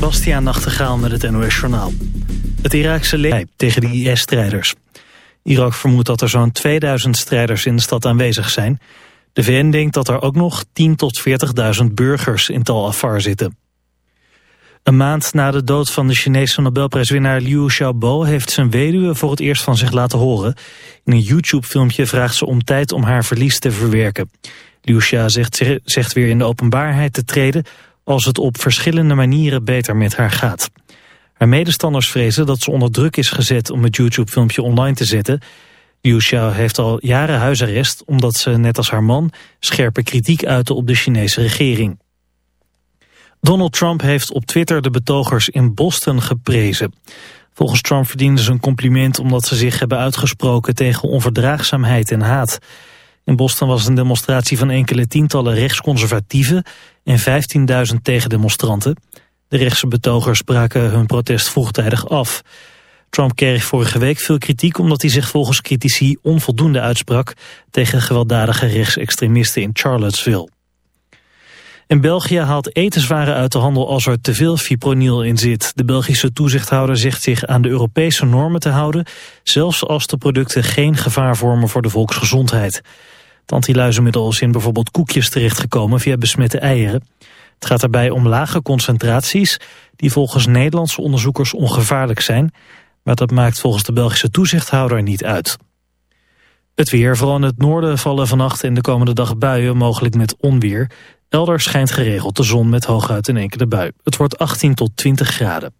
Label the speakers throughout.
Speaker 1: Bastiaan Nachtegaal met het NOS Journaal. Het Iraakse leger tegen de IS-strijders. Irak vermoedt dat er zo'n 2000 strijders in de stad aanwezig zijn. De VN denkt dat er ook nog 10 tot 40.000 burgers in Tal Afar zitten. Een maand na de dood van de Chinese Nobelprijswinnaar Liu Xiaobo... heeft zijn weduwe voor het eerst van zich laten horen. In een YouTube-filmpje vraagt ze om tijd om haar verlies te verwerken. Liu Xia zegt, zegt weer in de openbaarheid te treden als het op verschillende manieren beter met haar gaat. Haar medestanders vrezen dat ze onder druk is gezet om het YouTube-filmpje online te zetten. Liu Xia heeft al jaren huisarrest omdat ze, net als haar man, scherpe kritiek uitte op de Chinese regering. Donald Trump heeft op Twitter de betogers in Boston geprezen. Volgens Trump verdienen ze een compliment omdat ze zich hebben uitgesproken tegen onverdraagzaamheid en haat. In Boston was een demonstratie van enkele tientallen rechtsconservatieven en 15.000 tegendemonstranten. De rechtse betogers braken hun protest vroegtijdig af. Trump kreeg vorige week veel kritiek omdat hij zich volgens critici onvoldoende uitsprak tegen gewelddadige rechtsextremisten in Charlottesville. In België haalt etenswaren uit de handel als er te veel fipronil in zit. De Belgische toezichthouder zegt zich aan de Europese normen te houden, zelfs als de producten geen gevaar vormen voor de volksgezondheid. Het antiluizenmiddel is in bijvoorbeeld koekjes terechtgekomen via besmette eieren. Het gaat daarbij om lage concentraties die volgens Nederlandse onderzoekers ongevaarlijk zijn, maar dat maakt volgens de Belgische toezichthouder niet uit. Het weer, vooral in het noorden vallen vannacht en de komende dag buien, mogelijk met onweer. Elders schijnt geregeld de zon met hooguit een enkele bui. Het wordt 18 tot 20 graden.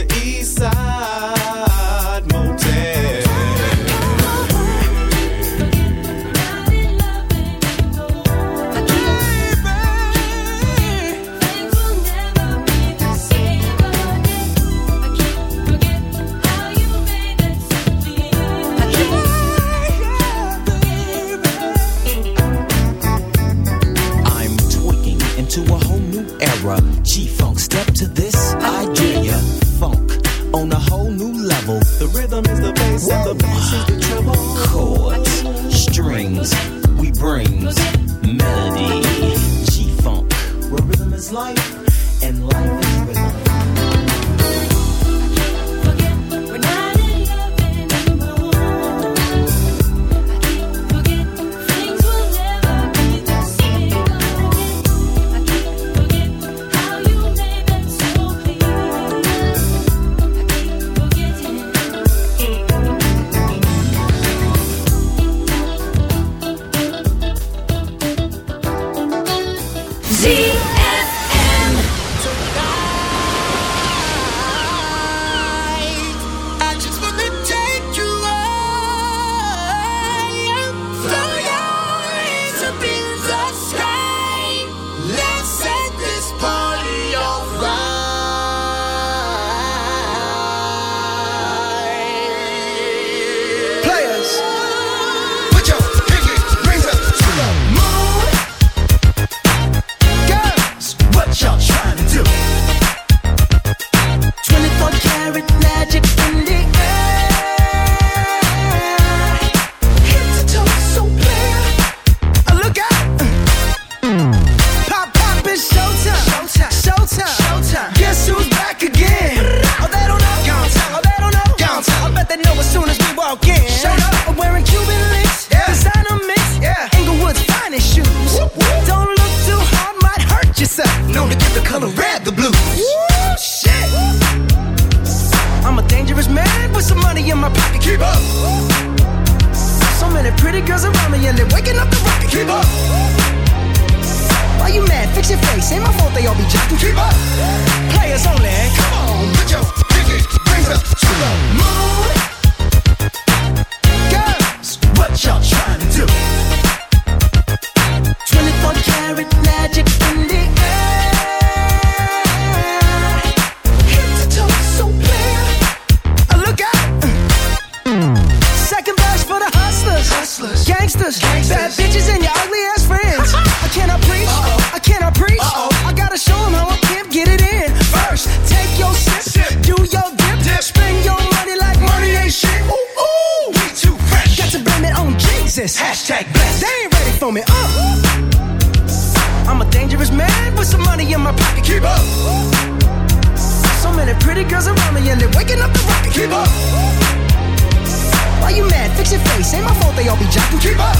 Speaker 2: hope they all be jocking. Keep up.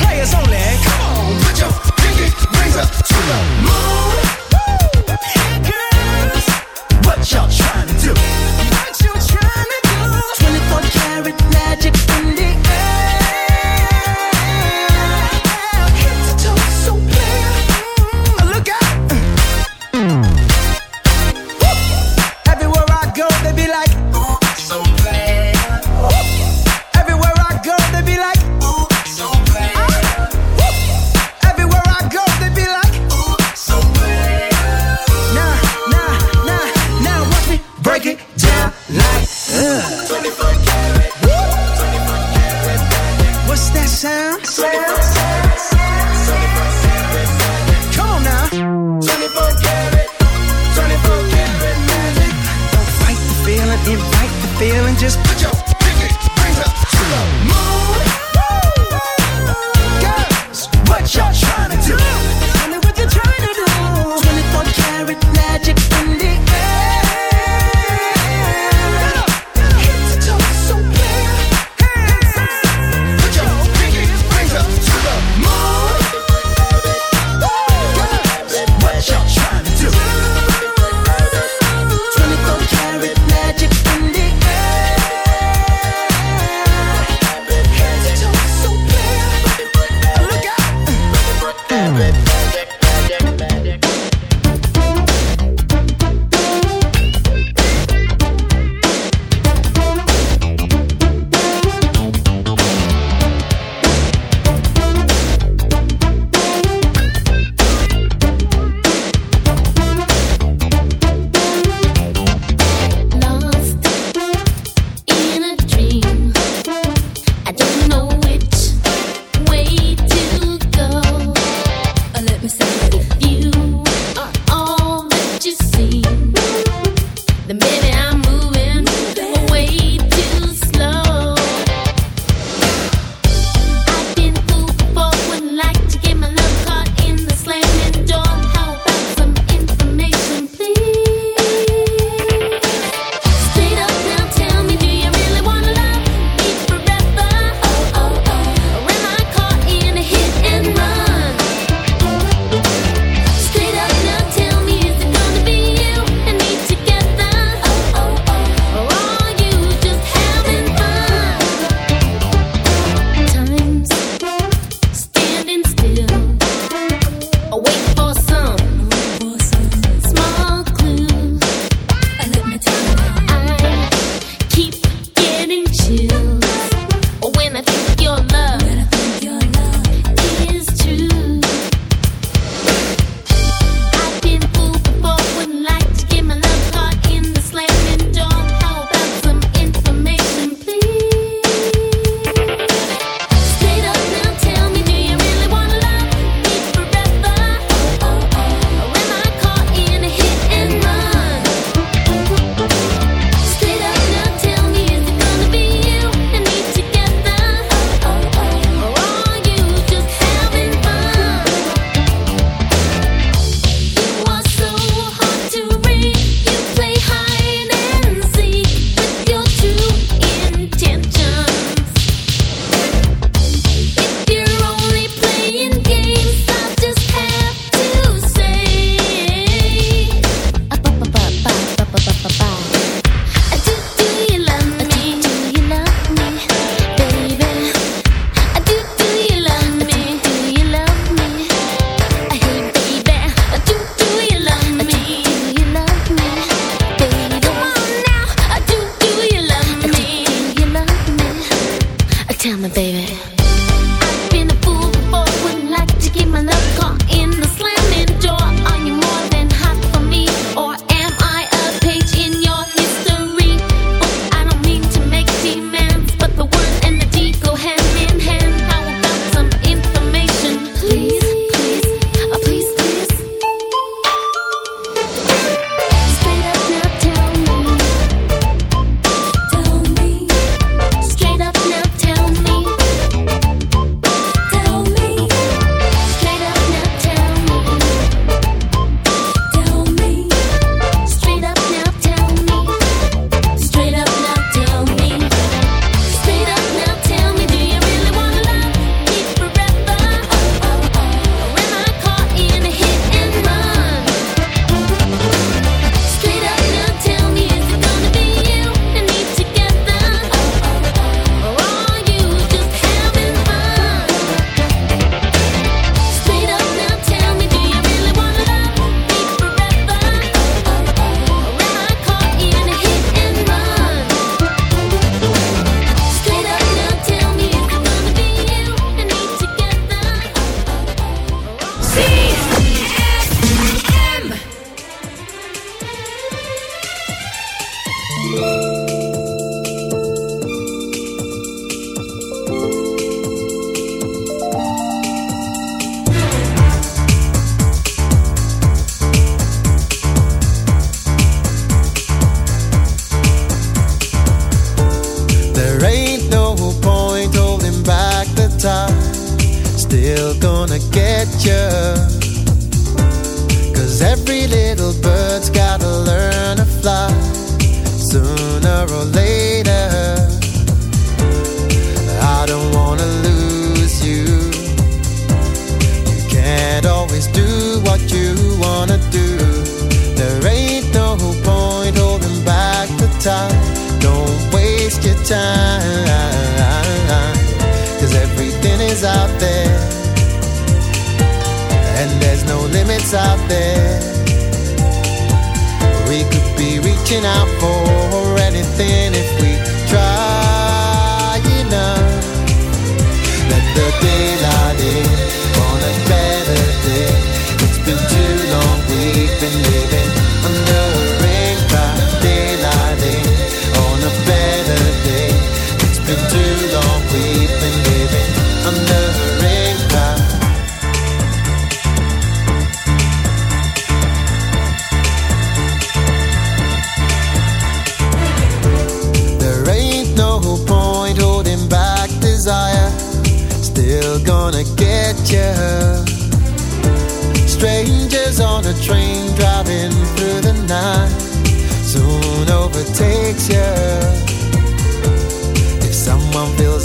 Speaker 2: Players only. Come on, put your pinky razor to the moon.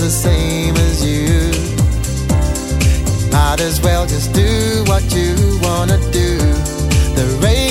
Speaker 2: the same as you. Might as well just do what you wanna do. The rain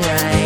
Speaker 3: right.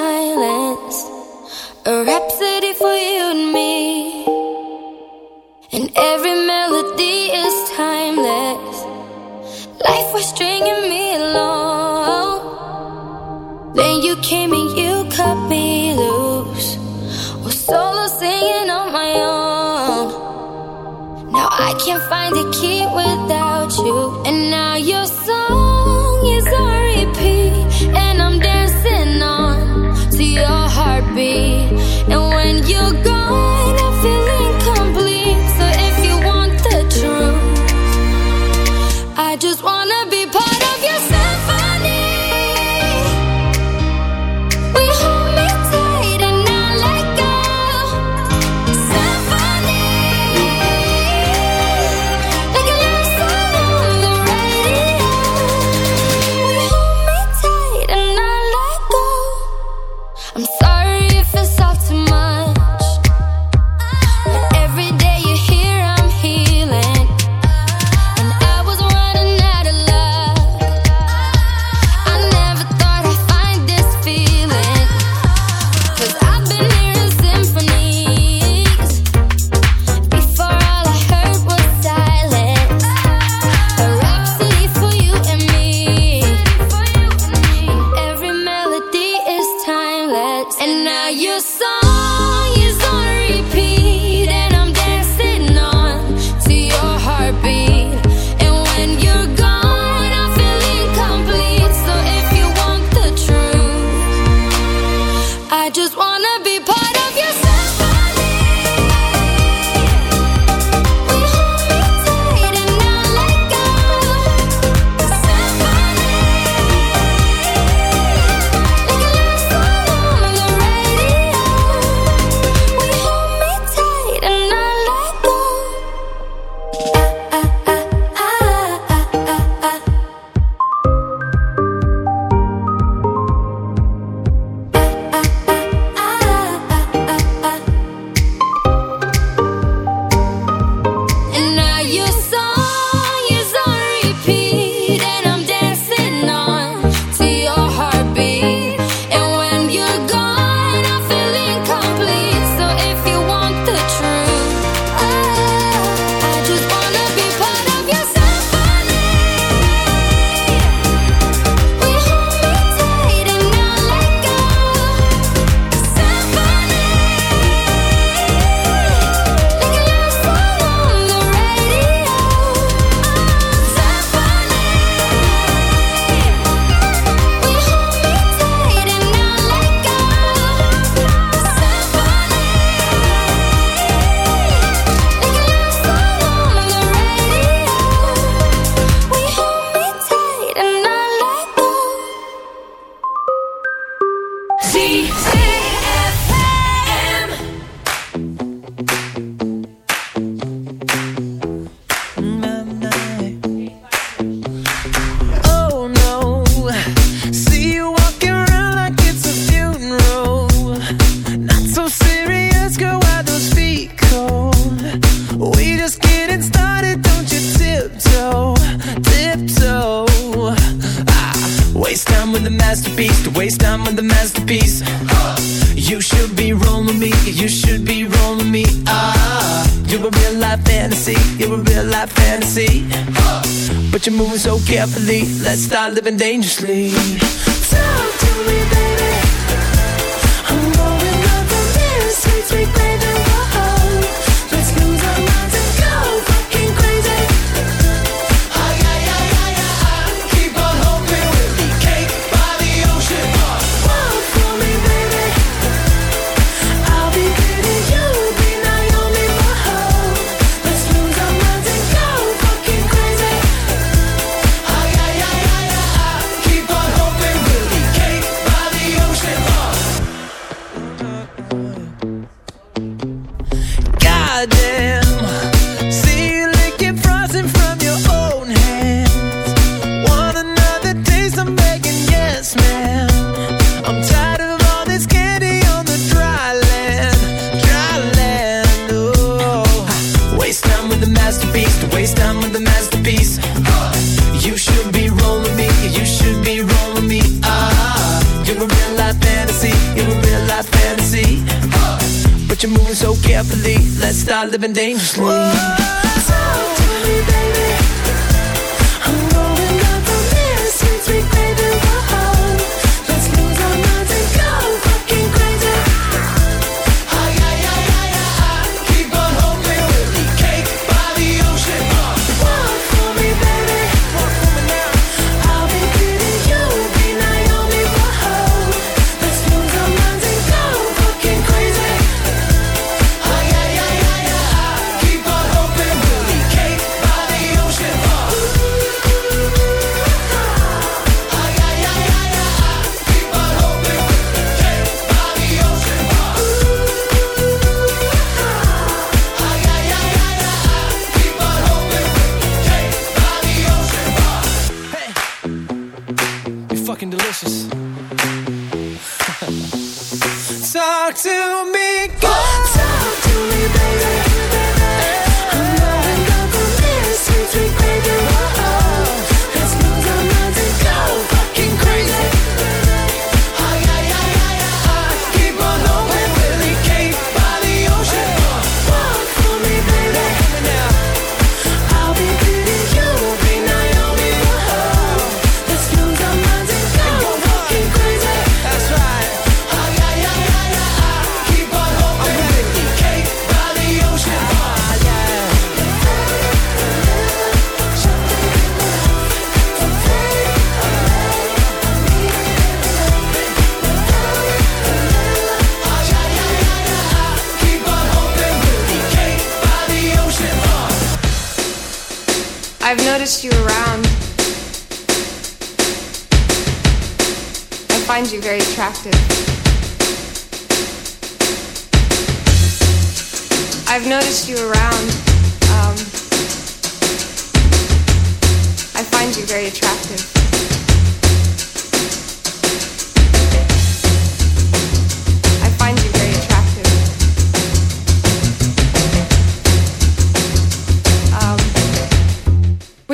Speaker 4: high fantasy. But you're moving so carefully, let's start living dangerously. Talk to me, baby. I'm going up the mirror, sweet, sweet, baby. living dangerously.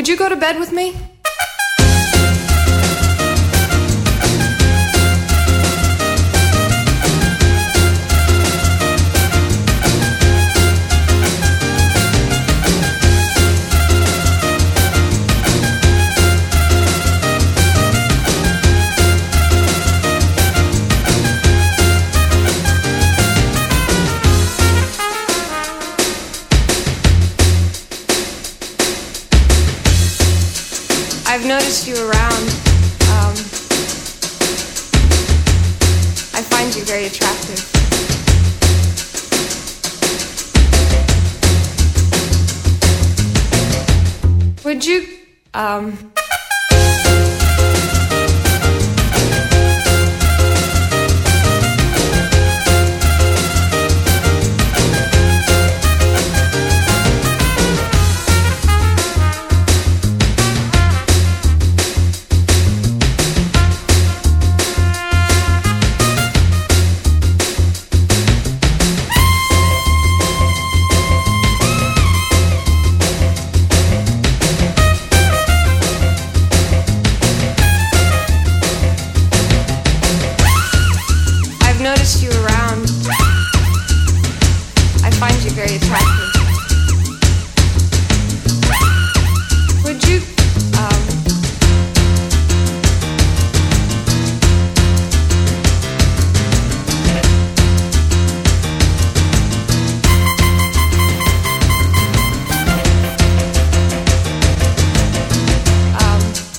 Speaker 5: Did you go to bed with me?